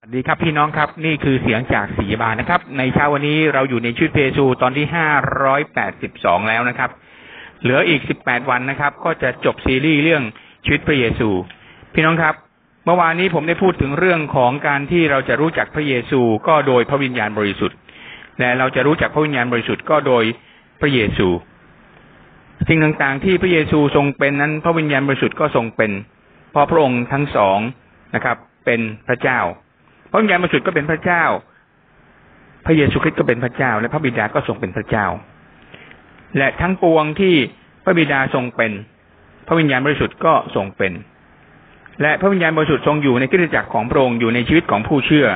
สวัสดีครับพี่น้องครับ นี่คือเสียงจากสีบานนะครับ ในเช้าวันนี้เราอยู่ในชุดเพซูตอนที่ห้าร้อยแปดสิบสองแล้วนะครับ เหลืออีกสิบแปดวันนะครับ ก็จะจบซีรีส์เรื่องชีวิตพระเยซู พี่น้องครับ เมื่อวานนี้ผมได้พูดถึงเรื่องของการที่เราจะรู้จักพระเยซูก็โดยพระวิญญาณบริสุทธิ์และเราจะรู้จักพระวิญญาณบริสุทธิ์ก็โดยพระเยซูสิ่งต่างๆ ที่พระเยซูทรงเป็นนั้น พระวิญญาณบริสุทธิ์ก็ทรงเป็น เพราะพระองค์ทั้งสองนะครับ เป็นพระเจ้า พระวิญญาณบริสุทธิ์ก็เป็นพระเจ้า พระเยซูคริสต์ก็เป็นพระเจ้า และพระบิดาก็ทรงเป็นพระเจ้า และทั้งปวงที่พระบิดาทรงเป็น พระวิญญาณบริสุทธิ์ก็ทรงเป็น และพระวิญญาณบริสุทธิ์ทรงอยู่ในกิจจักรของพระองค์อยู่ในชีวิตของผู้เชื่อ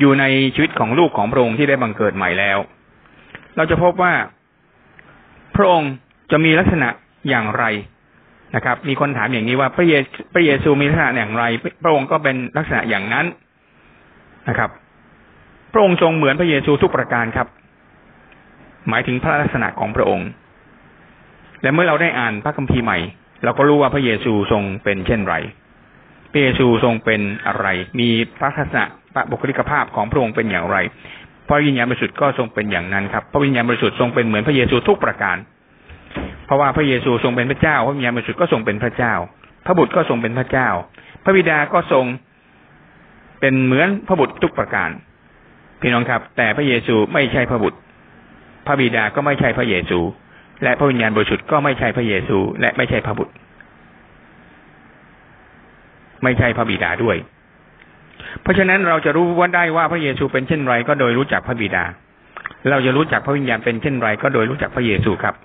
อยู่ในชีวิตของลูกของพระองค์ที่ได้บังเกิดใหม่แล้ว เราจะพบว่าพระองค์จะมีลักษณะอย่างไร นะครับ มีคนถามอย่างนี้ว่าพระเยซูพระเยซูมีลักษณะอย่างไร พระองค์ก็เป็นลักษณะอย่างนั้นนะครับ พระองค์ทรงเหมือนพระเยซูทุกประการครับ หมายถึงพระลักษณะของพระองค์ และเมื่อเราได้อ่านพระคัมภีร์ใหม่ เราก็รู้ว่าพระเยซูทรงเป็นเช่นไร พระเยซูทรงเป็นอะไร มีพระลักษณะพระบุคลิกภาพของพระองค์เป็นอย่างไรพระวิญญาณบริสุทธิ์ก็ทรงเป็นอย่างนั้นครับ พระวิญญาณบริสุทธิ์ทรงเป็นเหมือนพระเยซูทุกประการ เพราะว่าพระเยซูทรงเป็นพระเจ้า พระวิญญาณบริสุทธิ์ก็ทรงเป็นพระเจ้า พระบุตรก็ทรงเป็นพระเจ้า พระบิดาก็ทรงเป็นเหมือนพระบุตรทุกประการ พี่น้องครับ แต่พระเยซูไม่ใช่พระบุตร พระบิดาก็ไม่ใช่พระเยซู และพระวิญญาณบริสุทธิ์ก็ไม่ใช่พระเยซู และไม่ใช่พระบุตร ไม่ใช่พระบิดาด้วย เพราะฉะนั้นเราจะรู้ว่าได้ว่าพระเยซูเป็นเช่นไรก็โดยรู้จักพระบิดา เราจะรู้จักพระวิญญาณเป็นเช่นไรก็โดยรู้จักพระเยซูครับ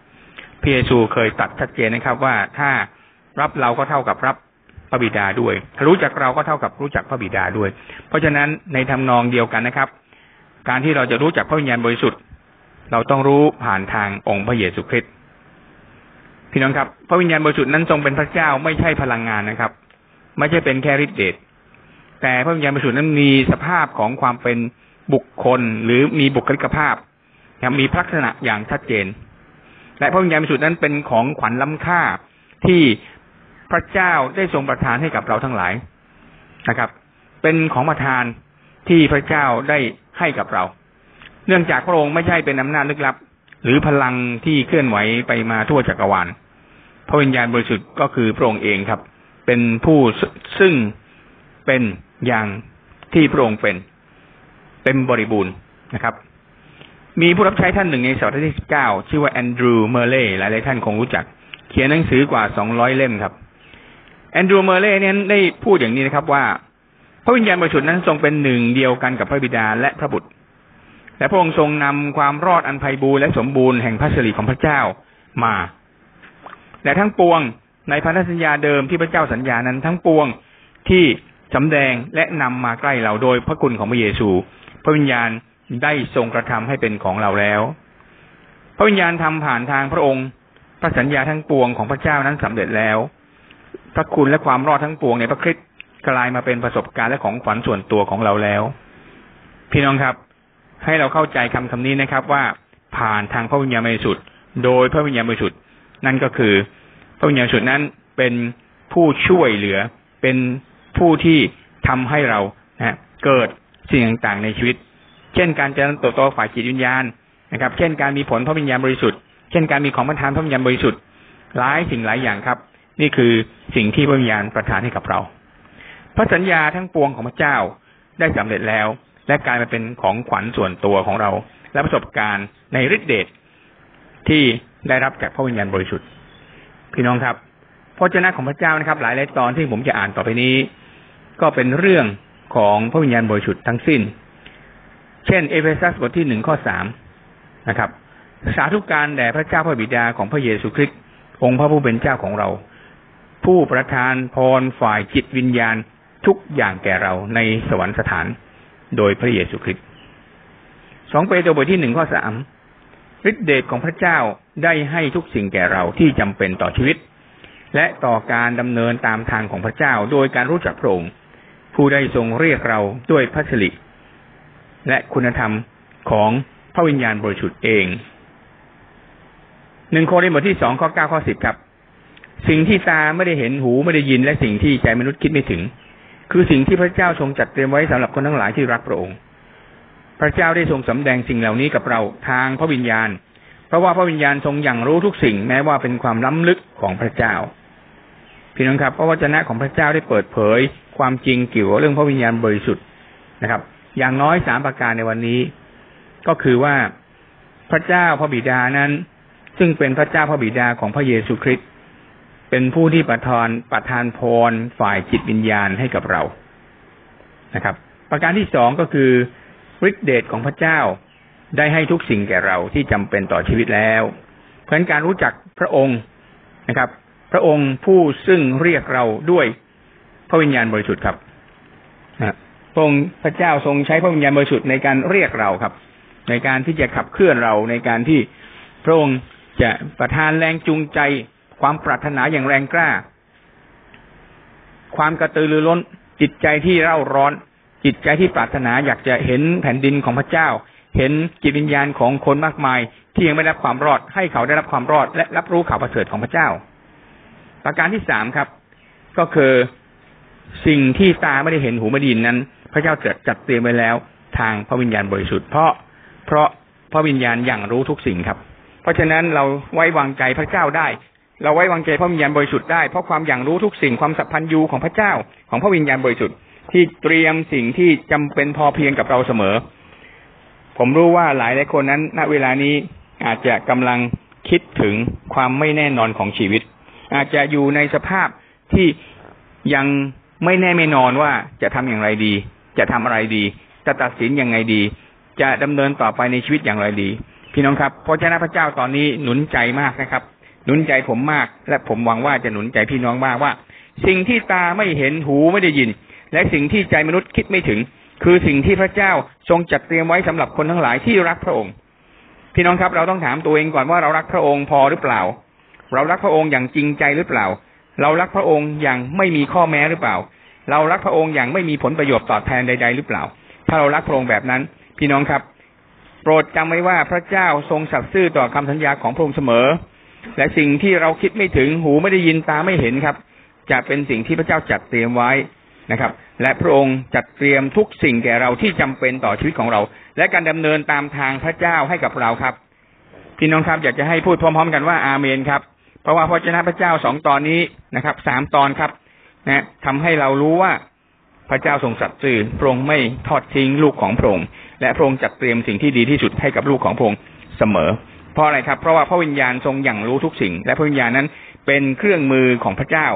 พระเยซูเคยตัดชัดเจนนะครับ ว่าถ้ารับเราก็เท่ากับรับพระบิดาด้วยรู้จักเราก็เท่ากับรู้จักพระบิดาด้วย เพราะฉะนั้นในทำนองเดียวกันนะครับ การที่เราจะรู้จักพระวิญญาณบริสุทธิ์ เราต้องรู้ผ่านทางองค์พระเยซูคริสต์พี่น้องครับ พระวิญญาณบริสุทธิ์นั้นทรงเป็นพระเจ้าไม่ใช่พลังงานนะครับ ไม่ใช่เป็นแค่ฤทธิ์เดชแต่พระวิญญาณบริสุทธิ์นั้นมีสภาพของความเป็นบุคคลหรือมีบุคลิกภาพมีลักษณะอย่างชัดเจน และพระวิญญาณบริสุทธิ์นั้นเป็นของขวัญล้ำค่าที่พระเจ้าได้ทรงประทานให้กับเราทั้งหลายนะครับ เป็นของประทานที่พระเจ้าได้ให้กับเรา เนื่องจากพระองค์ไม่ใช่เป็นอำนาจลึกลับ หรือพลังที่เคลื่อนไหวไปมาทั่วจักรวาล พระวิญญาณบริสุทธิ์ก็คือพระองค์เองครับ เป็นผู้ซึ่งเป็นอย่างที่พระองค์เป็นเต็มบริบูรณ์นะครับ มีผู้รับใช้ท่านหนึ่งในศตวรรษที่สิบเก้าชื่อว่าแอนดรูว์เมอร์เรย์หลายๆท่านคงรู้จัก เขียนหนังสือกว่าสองร้อยเล่มครับ แอนดรูว์เมอร์เรย์เนี่ยได้พูดอย่างนี้นะครับว่า พระวิญญาณบริสุทธิ์นั้นทรงเป็นหนึ่งเดียวกันกับพระบิดาและพระบุตร และพระองค์ทรงนำความรอดอันไพบูลย์และสมบูรณ์แห่งพระสิริของพระเจ้ามา และทั้งปวงในพันธสัญญาเดิมที่พระเจ้าสัญญานั้นทั้งปวงที่สำแดงและนำมาใกล้เราโดยพระคุณของพระเยซู พระวิญญาณ ได้ทรงกระทำให้เป็นของเราแล้ว พระวิญญาณทำผ่านทางพระองค์พระสัญญาทั้งปวงของพระเจ้านั้นสำเร็จแล้ว พระคุณและความรอดทั้งปวงในพระคริสต์กลายมาเป็นประสบการณ์และของขวัญส่วนตัวของเราแล้ว พี่น้องครับ ให้เราเข้าใจคำคำนี้นะครับ ว่าผ่านทางพระวิญญาณบริสุทธิ์โดยพระวิญญาณบริสุทธิ์นั่นก็คือ พระวิญญาณบริสุทธิ์นั้นเป็นผู้ช่วยเหลือเป็นผู้ที่ทำให้เรานะเกิดสิ่งต่างๆในชีวิต เช่นการเจริญเติบโตฝ่ายจิตวิญญาณนะครับ เช่นการมีผลพระวิญญาณบริสุทธิ์ เช่นการมีของประทานพระวิญญาณบริสุทธิ์ หลายสิ่งหลายอย่างครับ นี่คือสิ่งที่พระวิญญาณประทานให้กับเรา พระสัญญาทั้งปวงของพระเจ้าได้สำเร็จแล้ว และกลายมาเป็นของขวัญส่วนตัวของเรา และประสบการณ์ในฤทธิเดชที่ได้รับจากพระวิญญาณบริสุทธิ์ พี่น้องครับพระเจ้าของพระเจ้านะครับ หลายหลายตอนที่ผมจะอ่านต่อไปนี้ ก็เป็นเรื่องของพระวิญญาณบริสุทธิ์ทั้งสิ้น เช่น เอเฟซัสบทที่หนึ่งข้อสามนะครับ สาธุการแด่พระเจ้าพระบิดาของพระเยซูคริสต์องค์พระผู้เป็นเจ้าของเรา ผู้ประทานพรฝ่ายจิตวิญญาณทุกอย่างแก่เราในสวรรคสถานโดยพระเยซูคริสต์สองเปโตรบทที่หนึ่งข้อสามฤทธิเดชของพระเจ้าได้ให้ทุกสิ่งแก่เราที่จำเป็นต่อชีวิต และต่อการดำเนินตามทางของพระเจ้า โดยการรู้จักพระองค์ผู้ได้ทรงเรียกเราด้วยพระสิริ และคุณธรรมของพระวิญญาณบริสุทธิ์เองหนึ่งโครินธ์บทที่สองข้อเก้าข้อสิบครับ สิ่งที่ตาไม่ได้เห็นหูไม่ได้ยินและสิ่งที่ใจมนุษย์คิดไม่ถึง คือสิ่งที่พระเจ้าทรงจัดเตรียมไว้สำหรับคนทั้งหลายที่รักพระองค์ พระเจ้าได้ทรงสำแดงสิ่งเหล่านี้กับเราทางพระวิญญาณ เพราะว่าพระวิญญาณทรงอย่างรู้ทุกสิ่งแม้ว่าเป็นความล้ำลึกของพระเจ้าพี่น้องครับพระวจนะของพระเจ้าได้เปิดเผยความจริงเกี่ยวกับเรื่องพระวิญญาณบริสุทธิ์นะครับ อย่างน้อยสามประการในวันนี้ ก็คือว่าพระเจ้าพระบิดานั้น ซึ่งเป็นพระเจ้าพระบิดาของพระเยซูคริสต์เป็นผู้ที่ประทานประทานพรฝ่ายจิตวิญญาณให้กับเรานะครับ ประการที่สองก็คือฤทธิเดชของพระเจ้าได้ให้ทุกสิ่งแก่เราที่จำเป็นต่อชีวิตแล้วเพราะฉะนั้นการรู้จักพระองค์นะครับ พระองค์ผู้ซึ่งเรียกเราด้วยพระวิญญาณบริสุทธิ์ครับ พระองค์พระเจ้าทรงใช้พระวิญญาณบริสุทธิ์ในการเรียกเราครับ ในการที่จะขับเคลื่อนเราในการที่พระองค์จะประทานแรงจูงใจ ความปรารถนาอย่างแรงกล้า ความกระตือรือร้น จิตใจที่เร่าร้อน จิตใจที่ปรารถนาอยากจะเห็นแผ่นดินของพระเจ้า เห็นจิตวิญญาณของคนมากมาย ที่ยังไม่ได้รับความรอด ให้เขาได้รับความรอด และรับรู้ข่าวประเสริฐของพระเจ้า ประการที่สามครับ ก็คือสิ่งที่ตาไม่ได้เห็นหูไม่ได้ยินนั้นพระเจ้าจัดจัดเตรียมไว้แล้วทางพระวิญญาณบริสุทธิ์เพราะเพราะพระวิญญาณอย่างรู้ทุกสิ่งครับ เพราะฉะนั้นเราไว้วางใจพระเจ้าได้ เราไว้วางใจพระวิญญาณบริสุทธิ์ได้เพราะความอย่างรู้ทุกสิ่งความสัพพันยูของพระเจ้าของพระวิญญาณบริสุทธิ์ที่เตรียมสิ่งที่จำเป็นพอเพียงกับเราเสมอ ผมรู้ว่าหลายหลายคนนั้น ณเวลานี้อาจจะกำลังคิดถึงความไม่แน่นอนของชีวิต อาจจะอยู่ในสภาพที่ยังไม่แน่ไม่นอนว่าจะทำอย่างไรดี จะทำอะไรดี จะตัดสินยังไงดี จะดำเนินต่อไปในชีวิตอย่างไรดี พี่น้องครับพระเจ้าพระเจ้าตอนนี้หนุนใจมากนะครับ หนุนใจผมมาก และผมหวังว่าจะหนุนใจพี่น้องมากว่า สิ่งที่ตาไม่เห็นหูไม่ได้ยิน และสิ่งที่ใจมนุษย์คิดไม่ถึง คือสิ่งที่พระเจ้าทรงจัดเตรียมไว้สำหรับคนทั้งหลายที่รักพระองค์ พี่น้องครับ เราต้องถามตัวเองก่อนว่าเรารักพระองค์พอหรือเปล่า เรารักพระองค์อย่างจริงใจหรือเปล่า เรารักพระองค์อย่างไม่มีข้อแม้หรือเปล่า เรารักพระองค์อย่างไม่มีผลประโยชน์ตอบแทนใด ๆ หรือเปล่า ถ้าเรารักพระองค์แบบนั้น พี่น้องครับ โปรดจำไว้ว่าพระเจ้าทรงสัตย์ซื่อต่อคำสัญญาของพระองค์เสมอ และสิ่งที่เราคิดไม่ถึงหูไม่ได้ยินตาไม่เห็นครับ จะเป็นสิ่งที่พระเจ้าจัดเตรียมไว้นะครับ และพระองค์จัดเตรียมทุกสิ่งแก่เราที่จำเป็นต่อชีวิตของเรา และการดำเนินตามทางพระเจ้าให้กับเราครับ พี่น้องครับอยากจะให้พูดพร้อมๆ กันว่าอาเมนครับ เพราะว่าพระเจ้าพระเจ้าสองตอนนี้นะครับสามตอนครับ นะทำให้เรารู้ว่าพระเจ้าทรงสัตย์ซื่อพระองค์ไม่ทอดทิ้งลูกของพระองค์และพระองค์จัดเตรียมสิ่งที่ดีที่สุดให้กับลูกของพระองค์เสมอ เพราะอะไรครับ เพราะว่าพระวิญญาณทรงอย่างรู้ทุกสิ่ง และพระวิญญาณนั้นเป็นเครื่องมือของพระเจ้า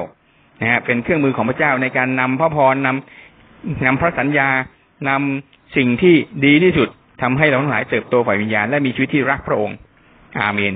นะฮะเป็นเครื่องมือของพระเจ้าในการนำพระพรนำนำพระสัญญานำสิ่งที่ดีที่สุดทำให้เราทั้งหลายเติบโตฝ่ายวิญญาณและมีชีวิตที่รักพระองค์ อาเมน